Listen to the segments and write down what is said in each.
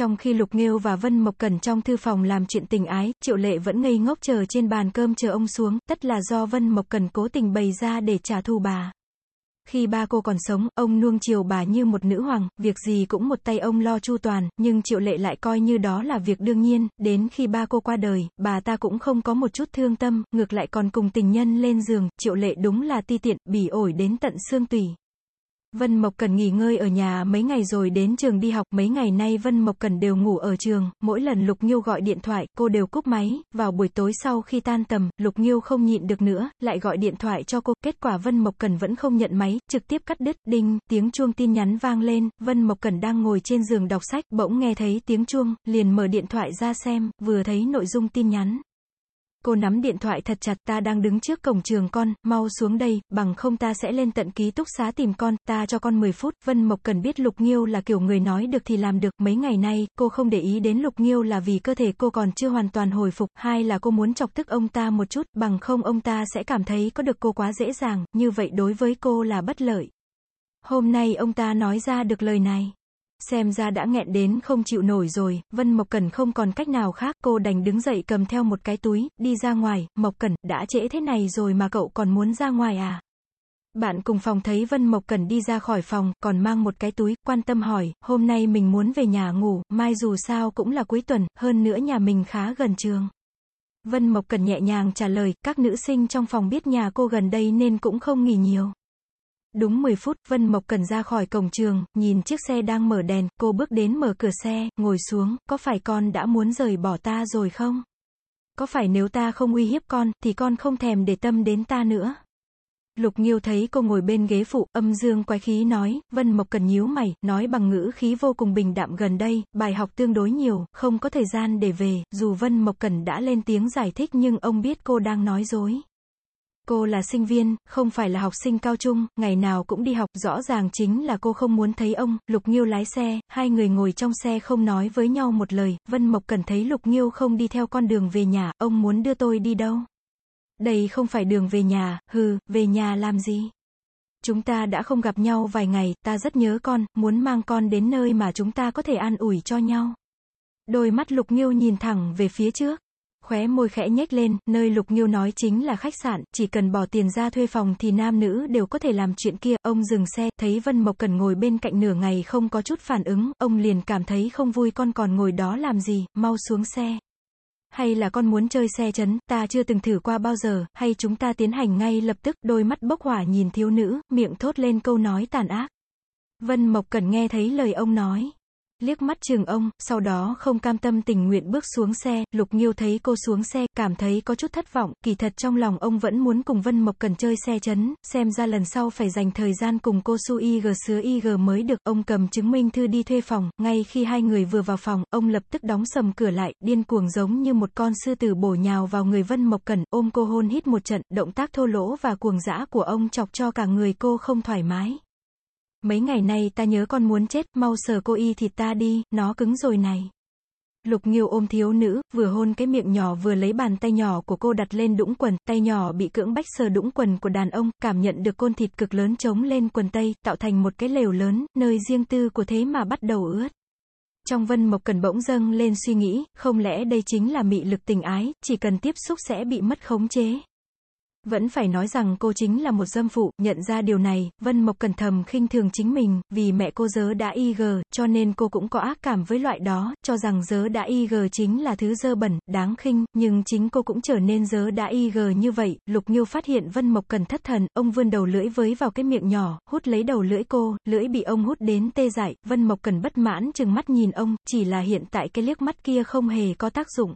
Trong khi Lục Nghêu và Vân Mộc Cẩn trong thư phòng làm chuyện tình ái, Triệu Lệ vẫn ngây ngốc chờ trên bàn cơm chờ ông xuống, tất là do Vân Mộc Cẩn cố tình bày ra để trả thù bà. Khi ba cô còn sống, ông nuông chiều bà như một nữ hoàng, việc gì cũng một tay ông lo chu toàn, nhưng Triệu Lệ lại coi như đó là việc đương nhiên, đến khi ba cô qua đời, bà ta cũng không có một chút thương tâm, ngược lại còn cùng tình nhân lên giường, Triệu Lệ đúng là ti tiện, bỉ ổi đến tận xương tủy. Vân Mộc Cần nghỉ ngơi ở nhà mấy ngày rồi đến trường đi học, mấy ngày nay Vân Mộc Cần đều ngủ ở trường, mỗi lần Lục Nghiêu gọi điện thoại, cô đều cúp máy, vào buổi tối sau khi tan tầm, Lục Nghiêu không nhịn được nữa, lại gọi điện thoại cho cô, kết quả Vân Mộc Cần vẫn không nhận máy, trực tiếp cắt đứt, đinh, tiếng chuông tin nhắn vang lên, Vân Mộc Cần đang ngồi trên giường đọc sách, bỗng nghe thấy tiếng chuông, liền mở điện thoại ra xem, vừa thấy nội dung tin nhắn, Cô nắm điện thoại thật chặt, ta đang đứng trước cổng trường con, mau xuống đây, bằng không ta sẽ lên tận ký túc xá tìm con, ta cho con 10 phút. Vân Mộc cần biết Lục Nghiêu là kiểu người nói được thì làm được, mấy ngày nay, cô không để ý đến Lục Nghiêu là vì cơ thể cô còn chưa hoàn toàn hồi phục, hai là cô muốn chọc tức ông ta một chút, bằng không ông ta sẽ cảm thấy có được cô quá dễ dàng, như vậy đối với cô là bất lợi. Hôm nay ông ta nói ra được lời này. Xem ra đã nghẹn đến không chịu nổi rồi, Vân Mộc Cẩn không còn cách nào khác, cô đành đứng dậy cầm theo một cái túi, đi ra ngoài, Mộc Cẩn, đã trễ thế này rồi mà cậu còn muốn ra ngoài à? Bạn cùng phòng thấy Vân Mộc Cẩn đi ra khỏi phòng, còn mang một cái túi, quan tâm hỏi, hôm nay mình muốn về nhà ngủ, mai dù sao cũng là cuối tuần, hơn nữa nhà mình khá gần trường. Vân Mộc Cẩn nhẹ nhàng trả lời, các nữ sinh trong phòng biết nhà cô gần đây nên cũng không nghỉ nhiều. Đúng 10 phút, Vân Mộc Cần ra khỏi cổng trường, nhìn chiếc xe đang mở đèn, cô bước đến mở cửa xe, ngồi xuống, có phải con đã muốn rời bỏ ta rồi không? Có phải nếu ta không uy hiếp con, thì con không thèm để tâm đến ta nữa? Lục Nghiêu thấy cô ngồi bên ghế phụ, âm dương quái khí nói, Vân Mộc Cần nhíu mày, nói bằng ngữ khí vô cùng bình đạm gần đây, bài học tương đối nhiều, không có thời gian để về, dù Vân Mộc Cần đã lên tiếng giải thích nhưng ông biết cô đang nói dối. Cô là sinh viên, không phải là học sinh cao trung, ngày nào cũng đi học, rõ ràng chính là cô không muốn thấy ông, Lục Nghiêu lái xe, hai người ngồi trong xe không nói với nhau một lời, Vân Mộc cần thấy Lục Nghiêu không đi theo con đường về nhà, ông muốn đưa tôi đi đâu? Đây không phải đường về nhà, hừ, về nhà làm gì? Chúng ta đã không gặp nhau vài ngày, ta rất nhớ con, muốn mang con đến nơi mà chúng ta có thể an ủi cho nhau. Đôi mắt Lục Nghiêu nhìn thẳng về phía trước. Khóe môi khẽ nhếch lên, nơi Lục Nghiêu nói chính là khách sạn, chỉ cần bỏ tiền ra thuê phòng thì nam nữ đều có thể làm chuyện kia. Ông dừng xe, thấy Vân Mộc Cần ngồi bên cạnh nửa ngày không có chút phản ứng, ông liền cảm thấy không vui con còn ngồi đó làm gì, mau xuống xe. Hay là con muốn chơi xe chấn, ta chưa từng thử qua bao giờ, hay chúng ta tiến hành ngay lập tức, đôi mắt bốc hỏa nhìn thiếu nữ, miệng thốt lên câu nói tàn ác. Vân Mộc Cần nghe thấy lời ông nói liếc mắt chừng ông, sau đó không cam tâm tình nguyện bước xuống xe, Lục Nghiêu thấy cô xuống xe, cảm thấy có chút thất vọng, kỳ thật trong lòng ông vẫn muốn cùng Vân Mộc Cần chơi xe chấn, xem ra lần sau phải dành thời gian cùng cô Su IG sứa IG mới được, ông cầm chứng minh thư đi thuê phòng, ngay khi hai người vừa vào phòng, ông lập tức đóng sầm cửa lại, điên cuồng giống như một con sư tử bổ nhào vào người Vân Mộc Cần, ôm cô hôn hít một trận, động tác thô lỗ và cuồng dã của ông chọc cho cả người cô không thoải mái. Mấy ngày nay ta nhớ con muốn chết, mau sờ cô y thịt ta đi, nó cứng rồi này. Lục Nghiêu ôm thiếu nữ, vừa hôn cái miệng nhỏ vừa lấy bàn tay nhỏ của cô đặt lên đũng quần, tay nhỏ bị cưỡng bách sờ đũng quần của đàn ông, cảm nhận được côn thịt cực lớn trống lên quần tây, tạo thành một cái lều lớn, nơi riêng tư của thế mà bắt đầu ướt. Trong Vân Mộc Cần bỗng dâng lên suy nghĩ, không lẽ đây chính là mị lực tình ái, chỉ cần tiếp xúc sẽ bị mất khống chế. Vẫn phải nói rằng cô chính là một dâm phụ, nhận ra điều này, Vân Mộc cẩn thầm khinh thường chính mình, vì mẹ cô dớ đã y gờ, cho nên cô cũng có ác cảm với loại đó, cho rằng dớ đã y gờ chính là thứ dơ bẩn, đáng khinh, nhưng chính cô cũng trở nên dớ đã y gờ như vậy, Lục Nhiêu phát hiện Vân Mộc cần thất thần, ông vươn đầu lưỡi với vào cái miệng nhỏ, hút lấy đầu lưỡi cô, lưỡi bị ông hút đến tê dại, Vân Mộc cần bất mãn chừng mắt nhìn ông, chỉ là hiện tại cái liếc mắt kia không hề có tác dụng.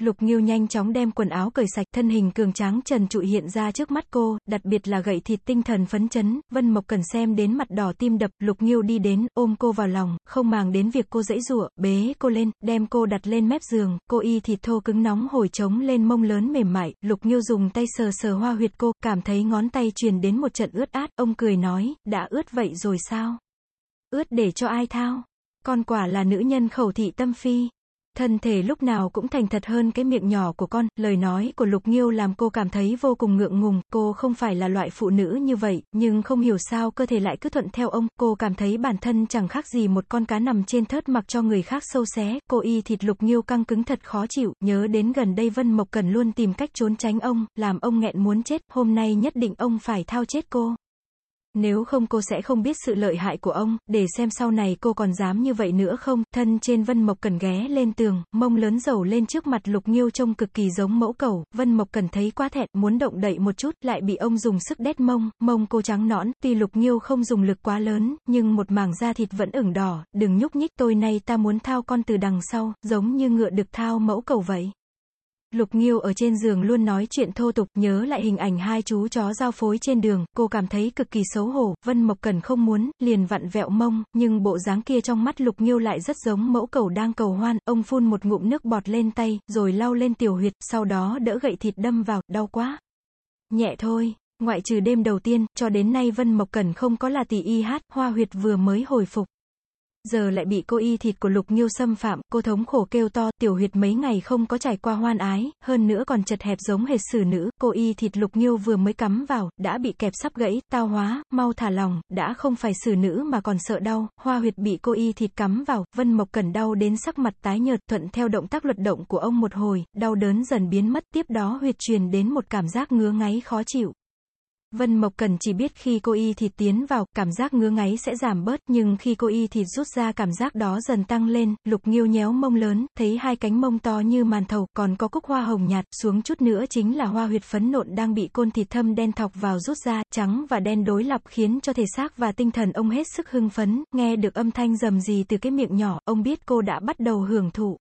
Lục Nghiêu nhanh chóng đem quần áo cởi sạch, thân hình cường tráng trần trụi hiện ra trước mắt cô, đặc biệt là gậy thịt tinh thần phấn chấn, Vân Mộc cần xem đến mặt đỏ tim đập, Lục Nghiêu đi đến, ôm cô vào lòng, không màng đến việc cô dãy rủa, bế cô lên, đem cô đặt lên mép giường, cô y thịt thô cứng nóng hồi trống lên mông lớn mềm mại, Lục Nghiêu dùng tay sờ sờ hoa huyệt cô, cảm thấy ngón tay truyền đến một trận ướt át, ông cười nói, đã ướt vậy rồi sao? Ướt để cho ai thao? Con quả là nữ nhân khẩu thị tâm phi thân thể lúc nào cũng thành thật hơn cái miệng nhỏ của con, lời nói của Lục Nghiêu làm cô cảm thấy vô cùng ngượng ngùng, cô không phải là loại phụ nữ như vậy, nhưng không hiểu sao cơ thể lại cứ thuận theo ông, cô cảm thấy bản thân chẳng khác gì một con cá nằm trên thớt mặc cho người khác sâu xé, cô y thịt Lục Nghiêu căng cứng thật khó chịu, nhớ đến gần đây Vân Mộc Cần luôn tìm cách trốn tránh ông, làm ông nghẹn muốn chết, hôm nay nhất định ông phải thao chết cô. Nếu không cô sẽ không biết sự lợi hại của ông, để xem sau này cô còn dám như vậy nữa không, thân trên Vân Mộc Cần ghé lên tường, mông lớn dầu lên trước mặt Lục Nghiêu trông cực kỳ giống mẫu cầu, Vân Mộc Cần thấy quá thẹn, muốn động đậy một chút, lại bị ông dùng sức đét mông, mông cô trắng nõn, tuy Lục Nghiêu không dùng lực quá lớn, nhưng một mảng da thịt vẫn ửng đỏ, đừng nhúc nhích tôi nay ta muốn thao con từ đằng sau, giống như ngựa được thao mẫu cầu vậy. Lục Nghiêu ở trên giường luôn nói chuyện thô tục, nhớ lại hình ảnh hai chú chó giao phối trên đường, cô cảm thấy cực kỳ xấu hổ, Vân Mộc Cần không muốn, liền vặn vẹo mông, nhưng bộ dáng kia trong mắt Lục Nghiêu lại rất giống mẫu cầu đang cầu hoan, ông phun một ngụm nước bọt lên tay, rồi lau lên tiểu huyệt, sau đó đỡ gậy thịt đâm vào, đau quá. Nhẹ thôi. Ngoại trừ đêm đầu tiên, cho đến nay Vân Mộc Cần không có là tỷ y hát, hoa huyệt vừa mới hồi phục giờ lại bị cô y thịt của Lục Nghiêu xâm phạm, cô thống khổ kêu to, tiểu huyệt mấy ngày không có trải qua hoan ái, hơn nữa còn chật hẹp giống hệt xử nữ, cô y thịt Lục Nghiêu vừa mới cắm vào, đã bị kẹp sắp gãy, tao hóa, mau thả lòng, đã không phải xử nữ mà còn sợ đau, hoa huyệt bị cô y thịt cắm vào, Vân Mộc Cẩn đau đến sắc mặt tái nhợt, thuận theo động tác luật động của ông một hồi, đau đớn dần biến mất, tiếp đó huyệt truyền đến một cảm giác ngứa ngáy khó chịu. Vân Mộc Cần chỉ biết khi cô y thịt tiến vào, cảm giác ngứa ngáy sẽ giảm bớt, nhưng khi cô y thịt rút ra cảm giác đó dần tăng lên, lục nghiêu nhéo mông lớn, thấy hai cánh mông to như màn thầu, còn có cúc hoa hồng nhạt, xuống chút nữa chính là hoa huyệt phấn nộn đang bị côn thịt thâm đen thọc vào rút ra, trắng và đen đối lập khiến cho thể xác và tinh thần ông hết sức hưng phấn, nghe được âm thanh rầm gì từ cái miệng nhỏ, ông biết cô đã bắt đầu hưởng thụ.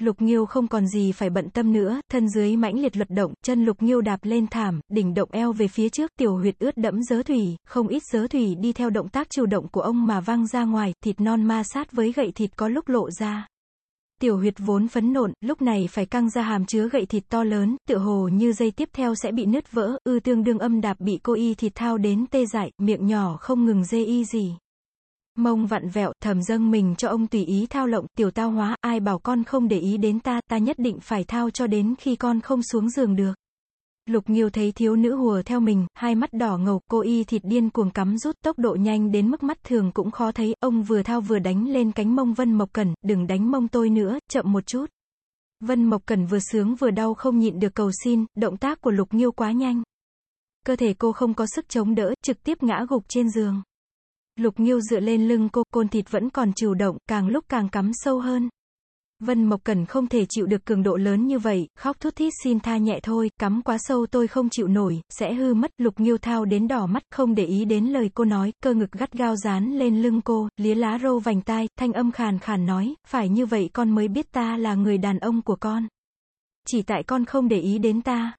Lục Nghiêu không còn gì phải bận tâm nữa, thân dưới mãnh liệt luật động, chân Lục Nghiêu đạp lên thảm, đỉnh động eo về phía trước, tiểu huyệt ướt đẫm dớ thủy, không ít dớ thủy đi theo động tác chiều động của ông mà văng ra ngoài, thịt non ma sát với gậy thịt có lúc lộ ra. Tiểu huyệt vốn phấn nộn, lúc này phải căng ra hàm chứa gậy thịt to lớn, tựa hồ như dây tiếp theo sẽ bị nứt vỡ, ư tương đương âm đạp bị cô y thịt thao đến tê dại, miệng nhỏ không ngừng dê y gì. Mông vặn vẹo, thầm dâng mình cho ông tùy ý thao lộng, tiểu tao hóa, ai bảo con không để ý đến ta, ta nhất định phải thao cho đến khi con không xuống giường được. Lục Nghiêu thấy thiếu nữ hùa theo mình, hai mắt đỏ ngầu, cô y thịt điên cuồng cắm rút, tốc độ nhanh đến mức mắt thường cũng khó thấy, ông vừa thao vừa đánh lên cánh mông Vân Mộc Cẩn, đừng đánh mông tôi nữa, chậm một chút. Vân Mộc Cẩn vừa sướng vừa đau không nhịn được cầu xin, động tác của Lục Nghiêu quá nhanh. Cơ thể cô không có sức chống đỡ, trực tiếp ngã gục trên giường. Lục Nghiêu dựa lên lưng cô, côn thịt vẫn còn trừu động, càng lúc càng cắm sâu hơn. Vân Mộc Cẩn không thể chịu được cường độ lớn như vậy, khóc thút thít xin tha nhẹ thôi, cắm quá sâu tôi không chịu nổi, sẽ hư mất, Lục Nghiêu thao đến đỏ mắt, không để ý đến lời cô nói, cơ ngực gắt gao dán lên lưng cô, lía lá râu vành tai, thanh âm khàn khàn nói, phải như vậy con mới biết ta là người đàn ông của con. Chỉ tại con không để ý đến ta,